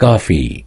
كافي.